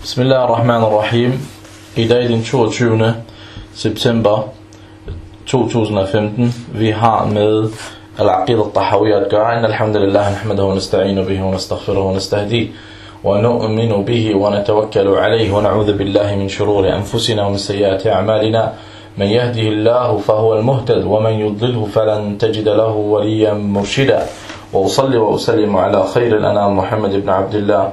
Bismillah ar-Rahman ar-Rahim. I dag den 22. september 2015. Vi har med Al-Aqid al-Tahawiyya at gøre. Inna alhamdulillah, nahmadahu wa nasta'inu bihi wa nastaghfiruhu wa nastahdi. ونؤمن به ونتوكل عليه ونعوذ بالله من شرور أنفسنا ومن سيئات أعمالنا من يهده الله فهو المهتد ومن يضلله فلن تجد له وليا مرشدا وأصلي وأسلم على خير الأنام محمد بن عبد الله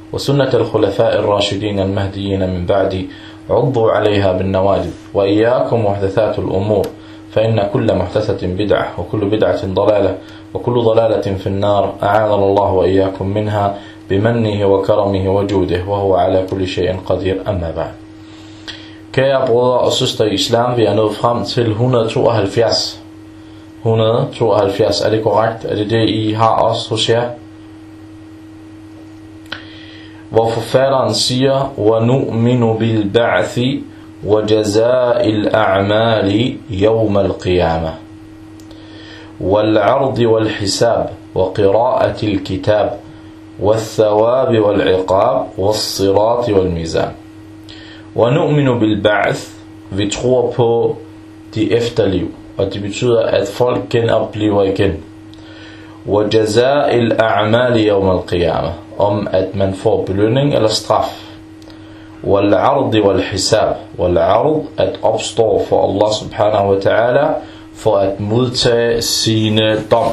وسنة الخلفاء الراشدين المهديين من بعدي عضوا عليها بالنواجذ وإياكم محدثات الأمور فإن كل محدثة بدعة وكل بدعة ضلالة وكل ضلالة في النار أعاذنا الله وإياكم منها بمنه وكرمه وجوده وهو على كل شيء قدير أما بعد Kære brødre og søstre i islam, vi er nået frem til 172. 172, er det korrekt? Er det det, I har også hos jer? Hvor forfatteren siger, وَنُؤْمِنُ بِالْبَعْثِ وَجَزَاءِ الْأَعْمَالِ يَوْمَ الْقِيَامَةِ. والعرض والحساب وقراءة الكتاب والثواب والعقاب والصراط والميزان. ونؤمن بالبعث vi tror på de efterliv og det betyder at folk genoplever igen وجزاء الأعمال يوم القيامة om at man får belønning eller straf والعرض والحساب والعرض at opstå for Allah subhanahu wa ta'ala for at modtage sine dom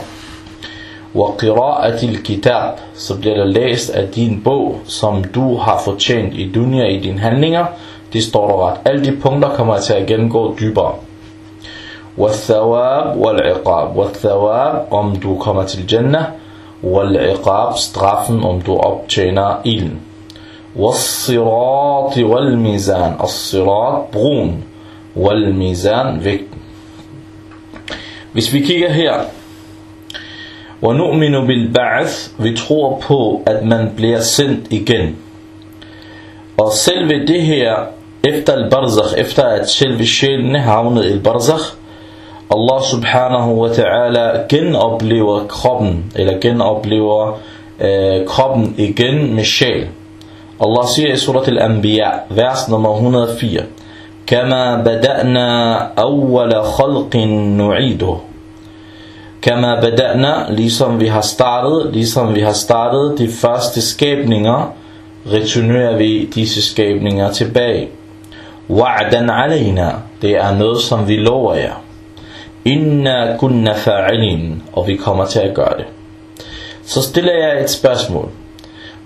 وقراءة الكتاب så bliver der læst af din bog som du har fortjent i dunya i dine handlinger det står der ret alle de punkter kommer jeg til at gennemgå dybere والثواب والعقاب والثواب om du kommer til Jannah والعقاب straffen om du optjener ilden والصراط والميزان الصراط broen والميزان vægten hvis vi kigger her وَنُؤْمِنُ بِالْبَعْثِ Vi tror på, at man bliver sendt igen. Og selve det her, efter al-barzakh, efter at selve sjælen er havnet i al-barzakh, Allah subhanahu wa ta'ala genoplever kroppen, eller genoplever øh, kroppen igen med sjæl. Allah siger i surat al-Anbiya, vers nummer 104, كما بدأنا أول خلق نعيده Kama bada'na, ligesom vi har startet, ligesom vi har startet de første skabninger, returnerer vi disse skabninger tilbage. Wa'dan alayna, det er noget som vi lover jer. Inna kunna fa'ilin, og vi kommer til at gøre det. Så stiller jeg et spørgsmål.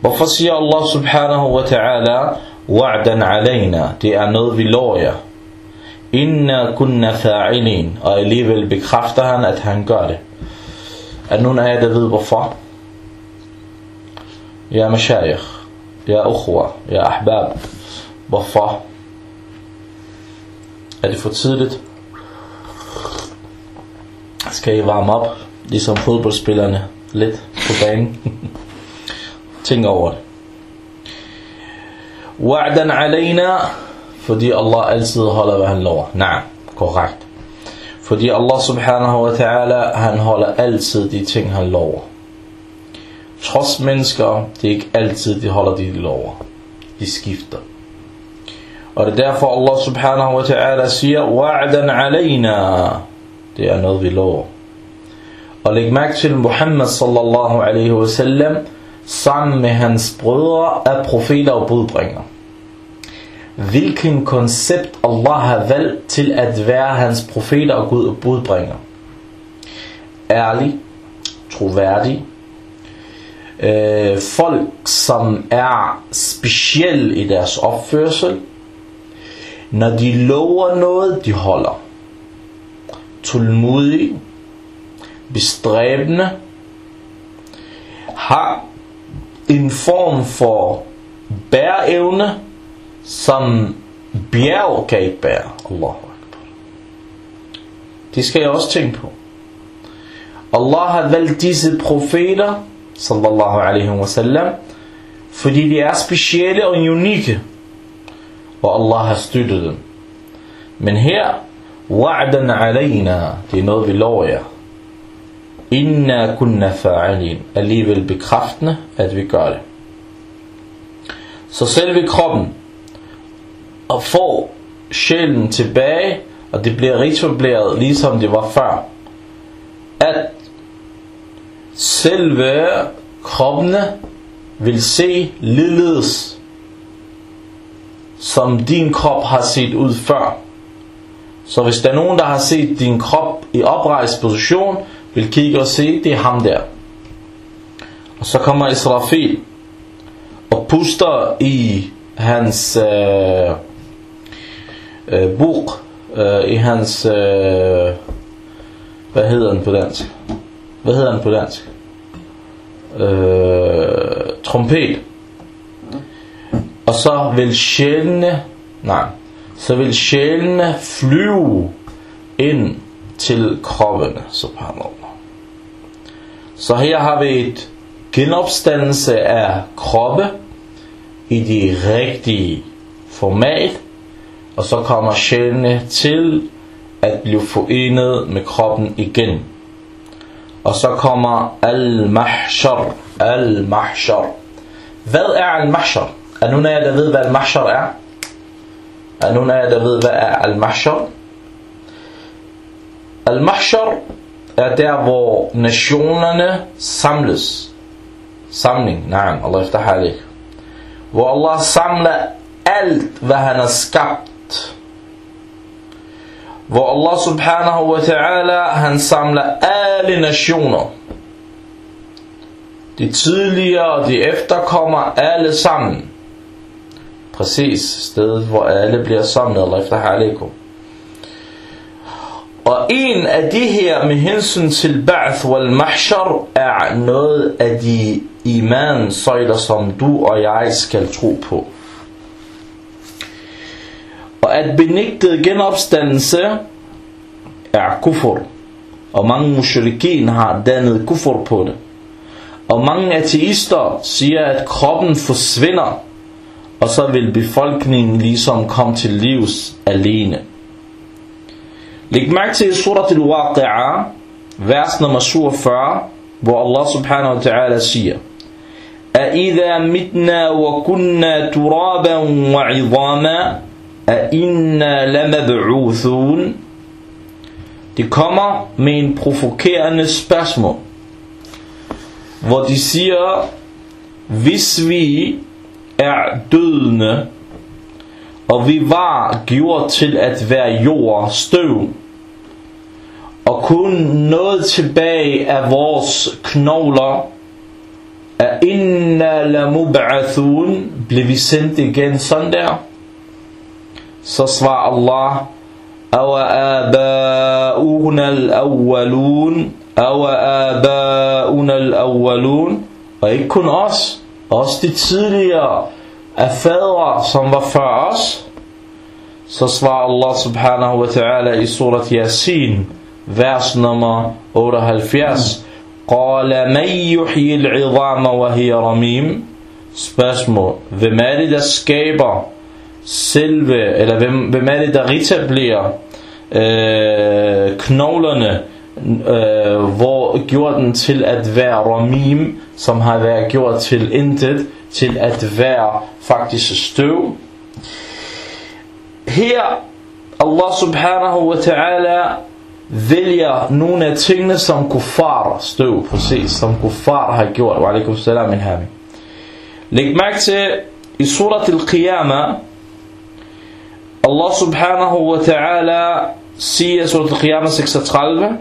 Hvorfor siger Allah subhanahu wa ta'ala, wa'dan alayna, det er noget vi lover jer. Inna kunna fa'ilin, og alligevel bekræfter han, at han gør det. Er nogen af jer, der ved hvorfor? Ja, mashayikh, ja, ukhwa, ja, ahbab. Hvorfor? Er det for tidligt? Skal I varme op, ligesom fodboldspillerne, lidt på banen? Tænk over det. Wa'dan alayna, fordi Allah altid holder, hvad han lover. Nej, korrekt. Fordi Allah subhanahu wa ta'ala, han holder altid de ting, han lover. Trods mennesker, det er ikke altid, de holder de, de lover. De skifter. Og det er derfor Allah subhanahu wa ta'ala siger, Wa'dan alayna. Det er noget, vi lover. Og læg mærke til Muhammad sallallahu alaihi wa sallam, sammen med hans brødre er profeter og budbringer hvilken koncept Allah har valgt til at være hans profeter og Gud og budbringer. Ærlig, troværdig, øh, folk som er specielle i deres opførsel, når de lover noget, de holder. Tålmodige, bestræbende, har en form for bæreevne, som bjerg kan ikke bære. Allahu Akbar. Det skal jeg også tænke på. Allah har valgt disse profeter, sallallahu alaihi wa sallam, fordi de er specielle og unikke. Og Allah har støttet dem. Men her, wa'dan alayna, det er noget vi lover jer. Inna kunna fa'alin, alligevel bekræftende, at vi gør det. Så selve kroppen, og får sjælen tilbage, og det bliver restaureret, ligesom det var før. At selve kroppene vil se lilledes, som din krop har set ud før. Så hvis der er nogen, der har set din krop i oprejst position, vil kigge og se, det er ham der. Og så kommer Israfil og puster i hans øh, øh, buk, øh, i hans, øh, hvad hedder den på dansk? Hvad hedder den på dansk? Øh, trompet. Og så vil sjælene, nej, så vil sjælene flyve ind til kroppen, subhanallah. Så her har vi et genopstandelse af kroppe i de rigtige format, og så kommer sjælene til at blive forenet med kroppen igen. Og så kommer al-mahshar, al-mahshar. Hvad er al-mahshar? Er nogen af jer, der ved, hvad al-mahshar er? Er nogen af jer, der ved, hvad er al-mahshar? Al-mahshar er der, hvor nationerne samles. Samling, nej, Allah efter alik. Hvor Allah samler alt, hvad han har skabt. Hvor Allah subhanahu wa ta'ala, han samler alle nationer. De tidligere og de efterkommer alle sammen. Præcis stedet, hvor alle bliver samlet, Allah efter alaikum. Og en af de her med hensyn til Ba'th wal Mahshar er noget af de imansøjler, som du og jeg skal tro på. Og at benægte genopstandelse er kufur. Og mange mushrikin har dannet kufur på det. Og mange ateister siger, at kroppen forsvinder, og så vil befolkningen ligesom komme til livs alene. Læg mærke til surat al-Waqi'a, vers nummer 47, hvor Allah subhanahu wa ta'ala siger, أَإِذَا مِتْنَا وَكُنَّا تُرَابًا وَعِظَامًا أَإِنَّا لَمَبْعُوثُونَ Det kommer med en provokerende spørgsmål, hvor de siger, hvis vi er dødende, og vi var gjort til at være jord støv, og kun noget tilbage af vores knogler, er inna la mub'athun, blev vi sendt igen sådan der? Så svarer Allah, Awa aba'una al-awwalun, Awa aba'una al-awwalun, og ikke kun os, også de tidligere af fædre, som var før os, så svarer Allah subhanahu wa ta'ala i surat Yasin, vers nummer 78. Qala man yuhyi al-'idhama wa hiya ramim? Spørgsmål. Hvem er det, der skaber selve, eller hvem, hvem er det, der retablerer øh, knoglerne, øh, hvor gjorde den til at være ramim, som har været gjort til intet, til at være faktisk støv. Her, Allah subhanahu wa ta'ala vælger nogle af tingene, som kuffar støv, præcis, som kuffar har gjort. Wa alaikum salam min hami. Læg mærke til, i surat al-Qiyamah, Allah subhanahu wa ta'ala siger i surat al-Qiyamah 36,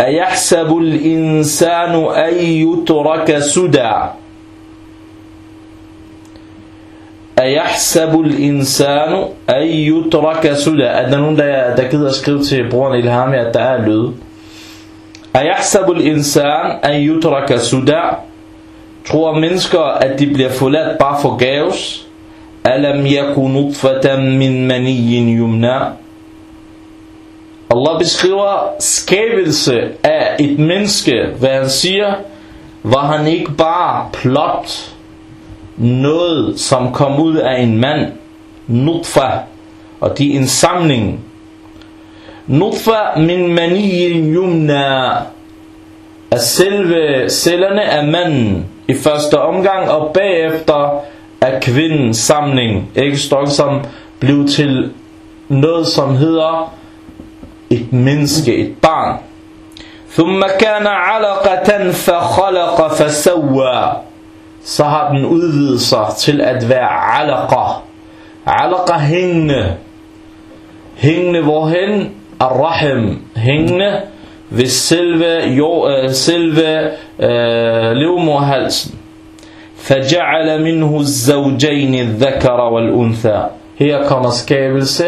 أيحسب الإنسان أن يترك سدى Ayahsabul insanu ayyutraka suda. At der er nogen, der, der gider at skrive til brugeren Ilhami, at der er lyd. Ayahsabul insan ayyutraka suda. Tror mennesker, at de bliver forladt bare for gaves? Alam yakunutfatan min maniyin yumna. Allah beskriver skabelse af et menneske, hvad han siger, var han ikke bare plot noget, som kom ud af en mand, nutfa, og de er en samling. Nutfa min maniyin yumna, af selve cellerne af manden i første omgang, og bagefter af kvindens samling, ikke stort som blev til noget, som hedder et menneske, et barn. ثم كان علقة فخلق فسوى så har den udvidet sig til at være alaqa. Alaqa hængende. Hængende hvorhen? Ar-Rahim. Hængende ved selve, jo, øh, selve øh, livmorhalsen. فجعل منه الزوجين الذكر والأنثى Her kommer skabelse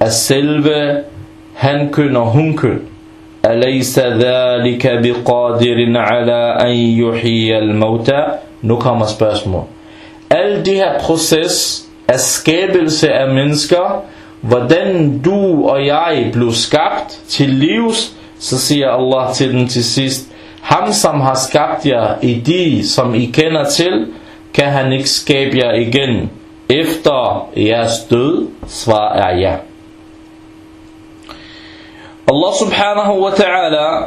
af selve hankøn og hunkøn. أليس ذلك بقادر على أن يحيي الموتى Nu kommer spørgsmål. Al det her proces af skabelse af mennesker, hvordan du og jeg blev skabt til livs, så siger Allah til dem til sidst, ham som har skabt jer i de, som I kender til, kan han ikke skabe jer igen. Efter jeres død, svar er ja. Allah subhanahu wa ta'ala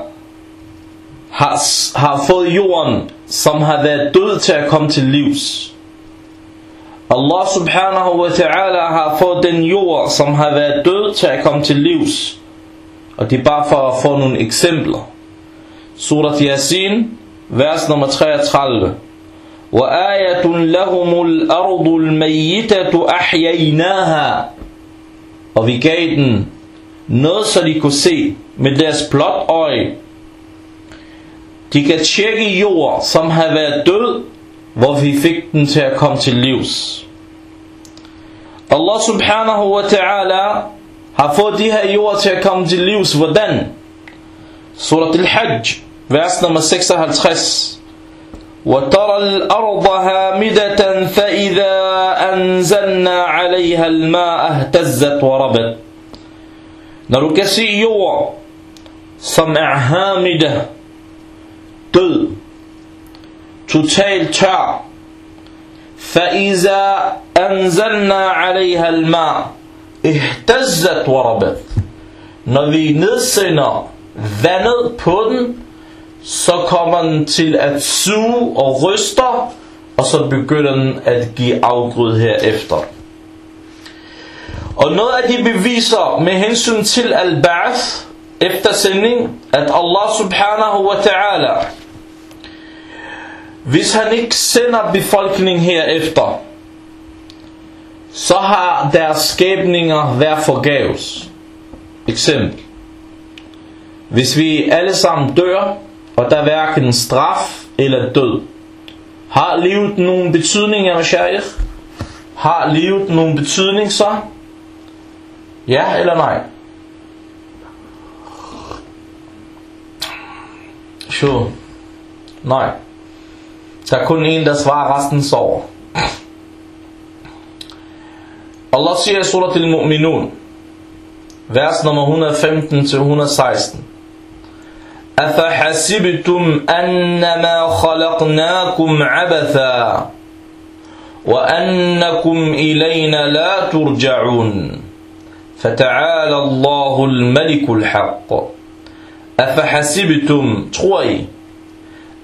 har, har fået jorden, som har været død til at komme til livs. Allah subhanahu wa ta'ala har fået den jord, som har været død til at komme til livs. Og det er bare for at få nogle eksempler. Surat Yasin, vers nummer 33. وآية لهم الأرض الميتة أحييناها Og vi gav den noget, så de kunne se med deres blot øje. De kan tjekke jord, som har været død, hvor vi fik den til at komme til livs. Allah subhanahu wa ta'ala har fået de her jord til at komme til livs. Hvordan? Surat al-Hajj, vers nummer 56. وترى الأرض هامدة فإذا أنزلنا عليها الماء اهتزت وربت Når du kan er hamida, død, totalt tør, فإذا أنزلنا عليها الماء اهتزت وربت Når vi nedsender vandet på den, så kommer den til at suge og ryster, og så begynder den at give afgrød herefter. Og noget af de beviser med hensyn til al-ba'ath efter sending, at Allah subhanahu wa ta'ala, hvis han ikke sender befolkningen herefter, så har deres skæbninger været forgæves. Eksempel. Hvis vi alle sammen dør, og der er hverken straf eller død, har livet nogen betydning, af Mashaykh? Har livet nogen betydning så? Ja eller nej? Sure. Nej. Der er kun en, der svarer resten sover. Allah siger i surat al-Mu'minun, vers nummer 115-116. أفحسبتم أنما خلقناكم عبثا وأنكم إلينا لا ترجعون فتعالى الله الملك الحق أفحسبتم؟ تخوي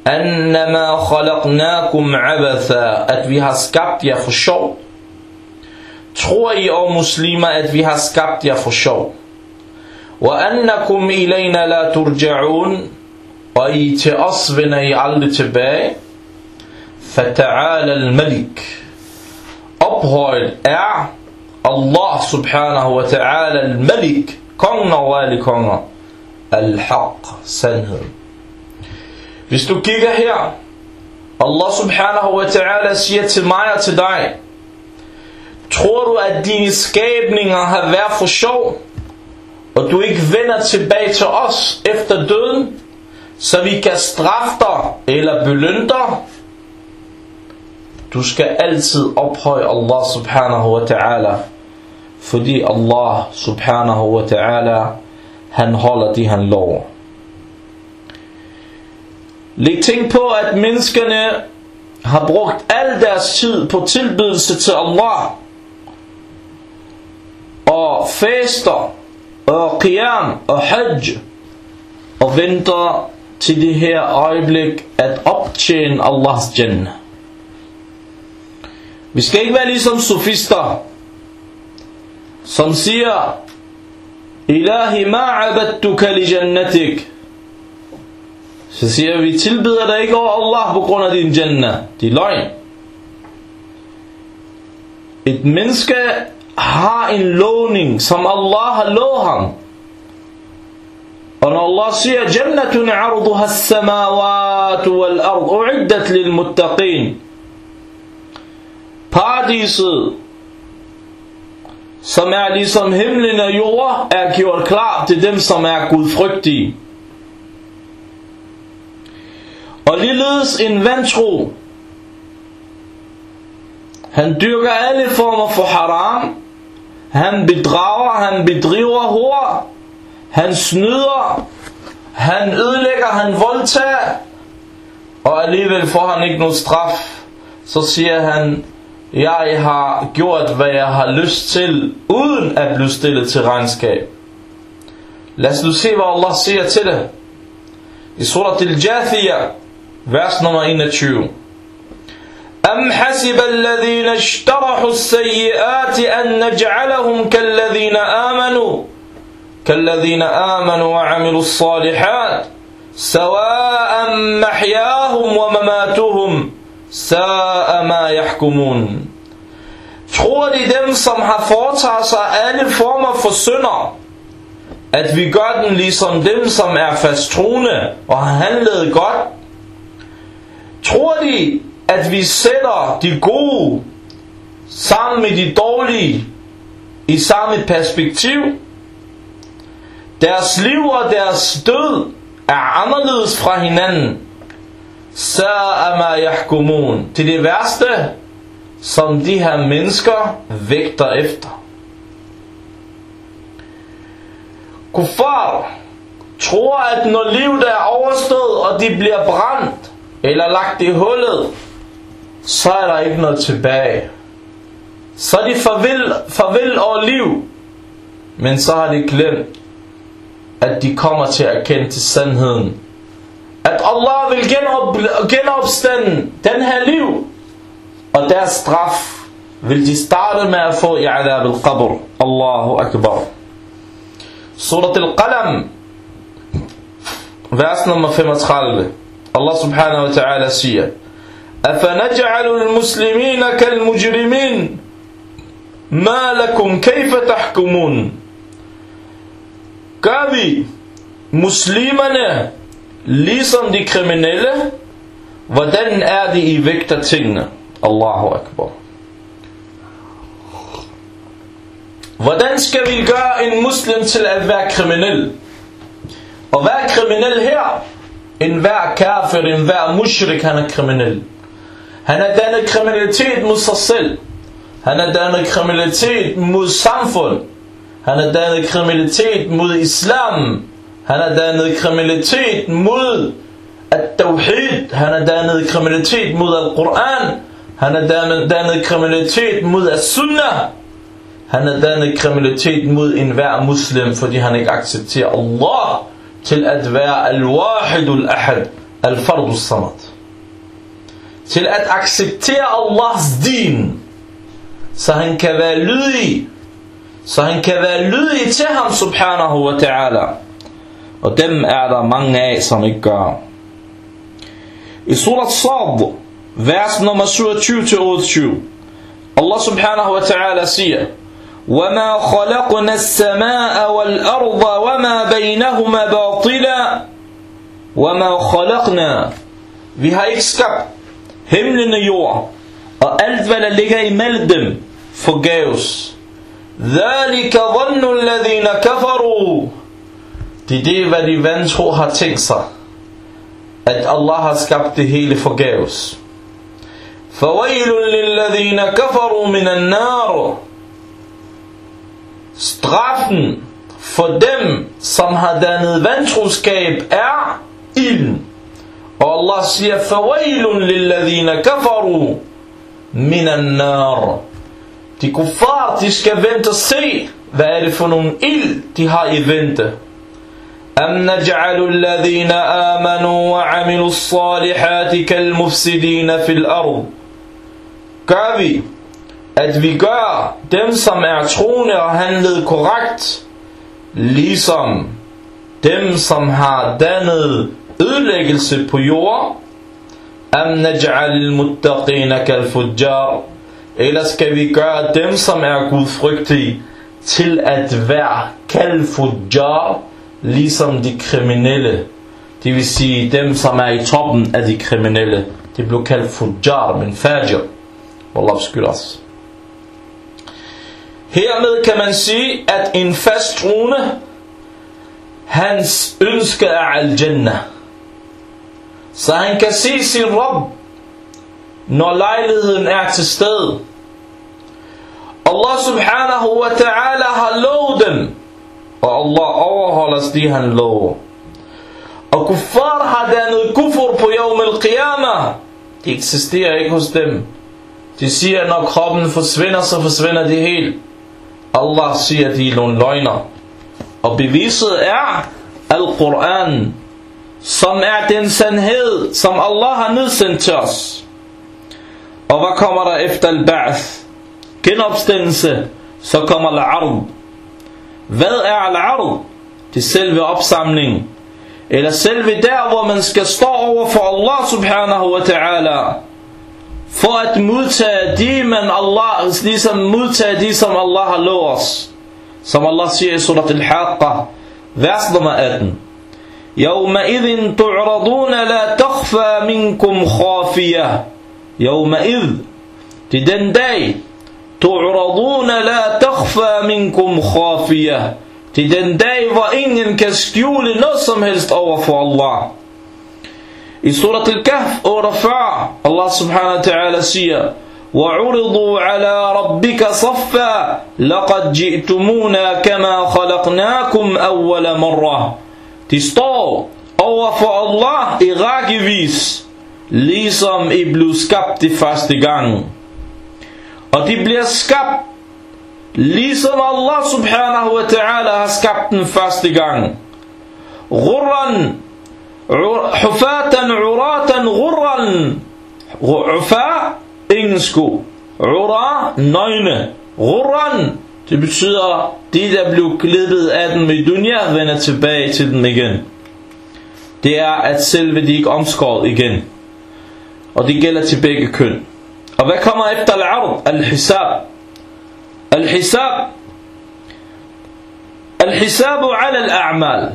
أنما خلقناكم عبثا. At vi har skabt jer أو sjov tror I og muslimer وأنكم إلينا لا ترجعون أي تأصبنا يعلد تباي فتعالى الملك أبهل أع الله سبحانه وتعالى الملك كونا والي كونا al-Haq, sandheden. Hvis du kigger her, Allah subhanahu wa ta'ala siger til mig og til dig, tror du at dine skabninger har været for sjov, og du ikke vender tilbage til os efter døden, så vi kan straffe dig eller belønne dig? Du skal altid ophøje Allah subhanahu wa ta'ala, fordi Allah subhanahu wa ta'ala, han holder de han lover. Læg tænk på, at menneskerne har brugt al deres tid på tilbydelse til Allah, og fester, og qiyam, og hajj, og venter til det her øjeblik at optjene Allahs jannah. Vi skal ikke være ligesom sofister, som siger, Ilahi ma abadtuka li jannatik. Så siger vi, tilbyder dig ikke over Allah på grund af din jannah. Det er løgn. Et menneske har en lovning, som Allah har lovet ham. Og når Allah siger, Jannatun arduha as-samawat wal-ard, uiddat lil muttaqin. Paradiset, som er ligesom himlen og jord, er gjort klar til dem, som er gudfrygtige. Og ligeledes en vantro. Han dyrker alle former for haram. Han bedrager, han bedriver hår. Han snyder. Han ødelægger, han voldtager. Og alligevel får han ikke nogen straf. Så siger han, jeg har gjort, hvad jeg har lyst til, uden at blive stillet til regnskab. Lad os nu se, hvad Allah siger til det. I surat al-Jathiyah, vers nummer 21. أم حسب الذين اشترحوا السيئات أن نجعلهم كالذين آمنوا كالذين آمنوا وعملوا الصالحات سواء محياهم ومماتهم Sa'a ma yahkumun. Tror de dem, som har foretaget sig alle former for synder, at vi gør den ligesom dem, som er fasttroende og har handlet godt? Tror de, at vi sætter de gode sammen med de dårlige i samme perspektiv? Deres liv og deres død er anderledes fra hinanden. Sa'a ma yahkumun. Til det værste, som de her mennesker vægter efter. Kuffar tror, at når livet er overstået, og de bliver brændt, eller lagt i hullet, så er der ikke noget tilbage. Så er de farvel, farvel over liv, men så har de glemt, at de kommer til at erkende til sandheden. At Allah vil genop, genopstande den her liv, og deres straf vil de starte med at få i adab al-qabr. Allahu akbar. Surat al-Qalam, vers nummer 35. Allah subhanahu wa ta'ala siger, أفنجعل المسلمين كالمجرمين ما لكم كيف تحكمون Gør vi muslimerne ligesom de kriminelle? Hvordan er det I vægter tingene? Allahu Akbar. Hvordan skal vi gøre en muslim til at være kriminel? Og være kriminel her? En hver kafir, en hver mushrik, han er kriminel. Han er dannet kriminalitet mod sig selv. Han er dannet kriminalitet mod samfund. Han er dannet kriminalitet mod islam. Han har dannet kriminalitet mod at-tawhid. Han har dannet kriminalitet mod al-Quran. Han har dannet, kriminalitet mod as-sunnah. Han har dannet kriminalitet mod enhver muslim, fordi han ikke accepterer Allah til at være al-wahid al-ahad, al-fard al-samad. Til at acceptere Allahs din, så han kan være lydig, så han kan være lydig til ham subhanahu wa ta'ala. Og dem er der mange af, som ikke gør. I surat Sad, vers nummer 27-28, Allah subhanahu wa ta'ala siger, وما خلقنا السماء والأرض وما بينهما باطلا وما خلقنا Vi har ikke skabt himlen og jord og alt hvad der ligger imellem dem forgæves. ذَلِكَ ظَنُّ الَّذِينَ كَفَرُوا Det er det, hvad de vantro har tænkt sig. At Allah har skabt det hele forgæves. فويل للذين كفروا من النار Straffen for dem, som har dannet vantroskab, er ilden. Og Allah siger, فَوَيْلٌ لِلَّذِينَ كَفَرُوا مِنَ النَّارِ De kuffar, de skal vente og se, hvad er det for nogle ild, de har i vente. أَمْ نَجْعَلُ الَّذِينَ آمَنُوا وَعَمِلُوا الصَّالِحَاتِ كَالْمُفْسِدِينَ فِي الْأَرْضِ Gør vi, at vi gør dem, som er troende og handlet korrekt, ligesom dem, som har dannet ødelæggelse på jord, am naj'al muttaqina kal fujjar eller skal vi gøre dem, som er gudfrygtige, til at være kal fujjar, ligesom de kriminelle. Det vil sige dem, som er i toppen af de kriminelle. Det blev kaldt fujjar, men fajr. Wallah beskyld os. Hermed kan man sige, at en fast troende, hans ønske er al-jannah. Så han kan se sin Rabb, når lejligheden er til stede. Allah subhanahu wa ta'ala har lovet dem, og Allah overholder de han lover. Og kuffar har dannet kufur på yawm al-qiyamah. De eksisterer ikke hos dem. De siger, når kroppen forsvinder, så forsvinder det helt. Allah siger, de er nogle løgner. Og beviset er Al-Quran, som er den sandhed, som Allah har nedsendt til os. Og hvad kommer der efter al-ba'th? Genopstandelse, så kommer Al-Arb. Hvad er al-ard? Det er selve opsamling. Eller selve der, hvor man skal stå over for Allah subhanahu wa ta'ala. For at modtage de, men Allah, ligesom modtage de, som Allah har lovet os. Som Allah siger i surat al-Haqqa, vers nummer 18. يومئذ تعرضون لا تخفى منكم خافية يومئذ til den dag تعرضون لا تخفى منكم خافية til den dag hvor ingen kan skjule noget som helst over for Allah i surat al-Kahf 48 Allah subhanahu wa ta'ala siger وعرضوا على ربك صفا لقد جئتمونا كما خلقناكم أول مرة De står over for Allah i rækkevis, ligesom I blev skabt det første gang. Og de bliver skabt, ligesom Allah subhanahu wa ta'ala har skabt den første gang. Ghurran, hufatan, uratan, ghurran. Ufa, ingen sko. Ura, nøgne. Ghurran, det betyder, de der blev klippet af dem i dunya, vender tilbage til dem igen. Det er, at selve de ikke omskåret igen. Og det gælder til begge køn. Og hvad kommer efter al-arv? Al-hisab. Al-hisab. Al-hisabu ala al-a'mal.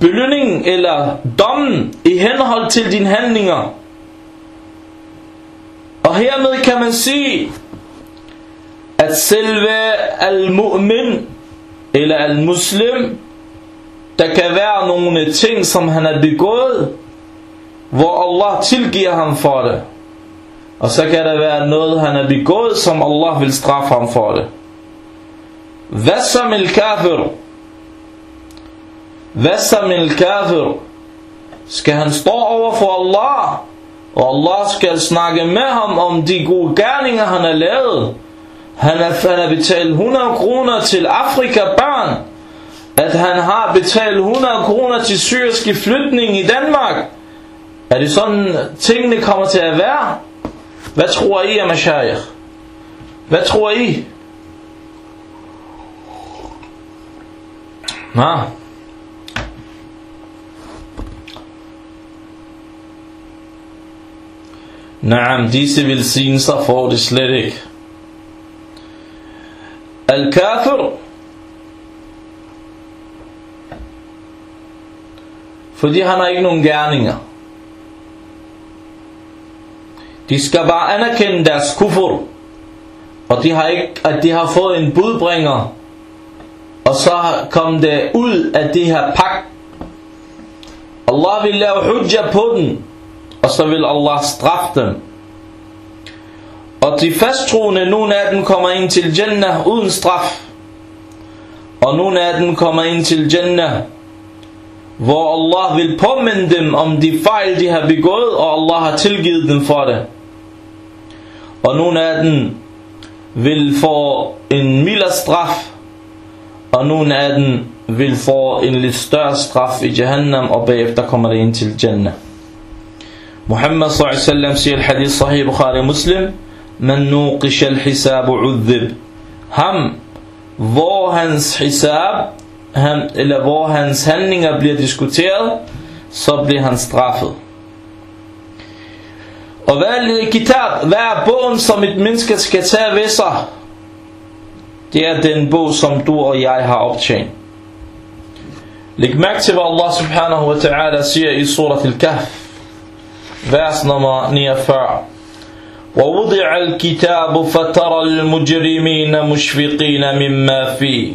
Belønning eller dommen i henhold til dine handlinger. Og hermed kan man sige, at selve al-mu'min eller al-muslim, der kan være nogle ting, som han har begået, hvor Allah tilgiver ham for det. Og så kan der være noget, han har begået, som Allah vil straffe ham for det. Hvad så med kafir? Hvad så med kafir? Skal han stå over for Allah, og Allah skal snakke med ham om de gode gerninger, han har lavet, han har, han har betalt 100 kroner til Afrika barn, at han har betalt 100 kroner til syriske flytning i Danmark. Er det sådan tingene kommer til at være? Hvad tror I, Amashayah? Hvad tror I? Nå. Naam, disse velsignelser får det slet ikke. Al-Kafir Fordi han har ikke nogen gerninger. De skal bare anerkende deres kufur. Og de har ikke, at de har fået en budbringer. Og så kom det ud af det her pagt. Allah vil lave hujja på den. og så vil Allah straffe dem. Og de fasttroende, nogle af dem kommer ind til Jannah uden straf. Og nogle af dem kommer ind til Jannah, hvor Allah vil påminde dem om de fejl, de har begået, og Allah har tilgivet dem for det. Og nogle af dem vil få en mildere straf, og nogle af dem vil få en lidt større straf i Jahannam, og bagefter kommer det ind til Jannah. Muhammad s.a.v. siger i hadith sahih Bukhari Muslim, Man nuqish al-hisab udhib. Ham, hvor hans hisab, han, eller hvor hans handlinger bliver diskuteret, så bliver han straffet. Og hvad er kitab? Hvad er bogen, som et menneske skal tage ved sig? Det er den bog, som du og jeg har optjent. Læg mærke til, hvad Allah subhanahu wa ta'ala siger i surat al-Kahf, vers nummer 49. ووضع الكتاب فترى المجرمين مشفقين مما فيه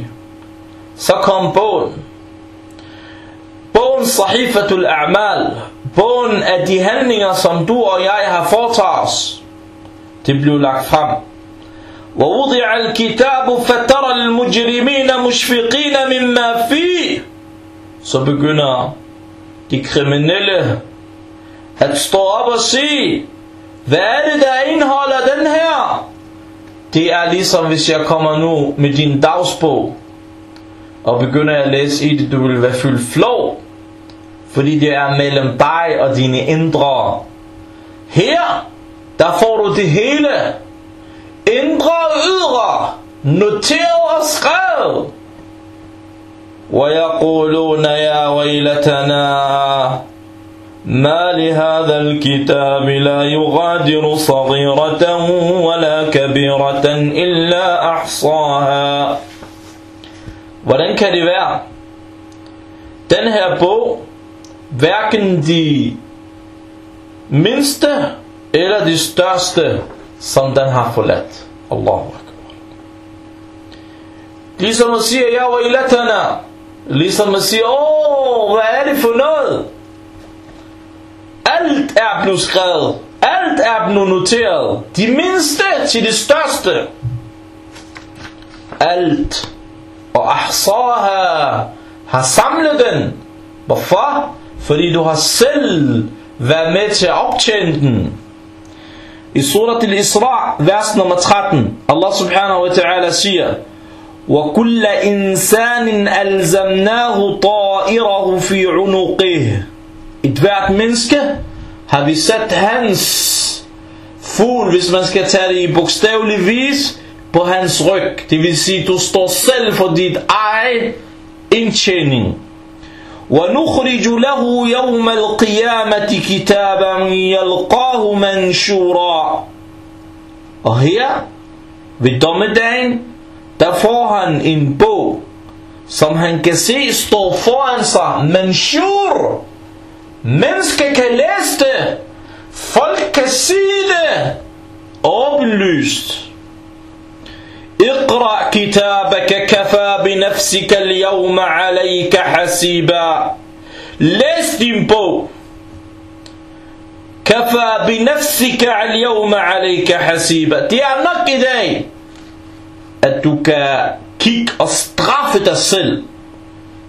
Så kom bogen. Bogen Sahifatul A'mal. Bogen af de handlinger, som du og jeg har foretaget os. Det blev lagt frem. ووضع الكتاب فترى المجرمين مشفقين مما فيه Så begynder de kriminelle at stå op og sige, hvad er det, der indeholder den her? Det er ligesom, hvis jeg kommer nu med din dagsbog, og begynder at læse i det, du vil være fyldt flov, fordi det er mellem dig og dine indre. Her, der får du det hele, indre og ydre, noteret og skrevet. ويقولون يا ويلتنا ما لهذا الكتاب لا يغادر صغيرة ولا كبيرة إلا أحصاها Hvordan kan det være? Den her bog, hverken de mindste eller de største, som den har forladt. Allahu Akbar. Ligesom at sige, ja, wa ilatana. Ligesom man siger, åh, hvad er det for noget? Alt er blevet skrevet. Alt er blevet noteret. De mindste til de største. Alt. Og ahsaha har samlet den. Hvorfor? Fordi du har selv været med til at optjene den. I surat al-Isra, vers nummer 13, Allah subhanahu wa ta'ala siger, وَكُلَّ إِنسَانٍ أَلْزَمْنَاهُ طَائِرَهُ فِي عُنُقِهِ Et hvert menneske har vi sat hans fugl, hvis man skal tage det i bogstavelig vis, på hans ryg. Det vil sige, du står selv for dit eget indtjening. ونخرج له يوم القيامة كتابا يلقاه منشورا Og her, ved dommedagen, der får han en bog, som han kan se står foran sig, manshur. Mennesker kan læse det, folk kan sige det, åbenlyst. اقرأ كتابك كفى بنفسك اليوم عليك حسيبا din bog. كفى بنفسك اليوم عليك حسيبا Det er nok i dag, at du kan kigge og straffe dig selv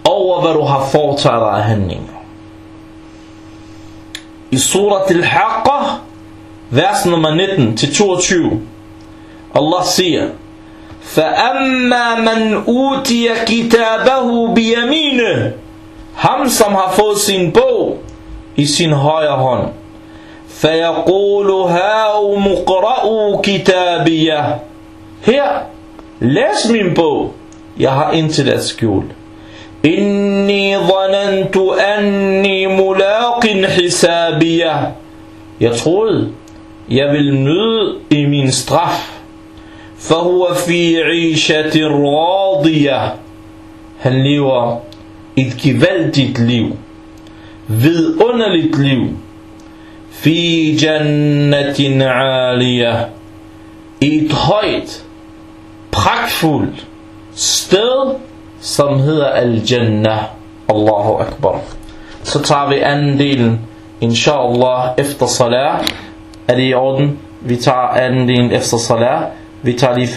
over, hvad du har foretaget dig af handlinger. I surat al-Haqqa, vers nummer 19-22, Allah siger, فأما من أوتي كتابه بيمينه هم سمها فوسين بو sin bog هون فيقول ها مقرأ كتابية. Her ليش من بو jeg har intet at إني ظننت أني ملاق حسابية. يا تقول يا بالمل إمين استرح فهو في عيشة راضية Han lever et gevaldigt liv. Vidunderligt liv. Fi jannatin aliyah. I et højt, pragtfuldt sted, som hedder Al-Jannah. Allahu Akbar. Så tager vi anden delen inshallah efter salat. Er det i orden? Vi tager anden del efter salat. Vi tager lige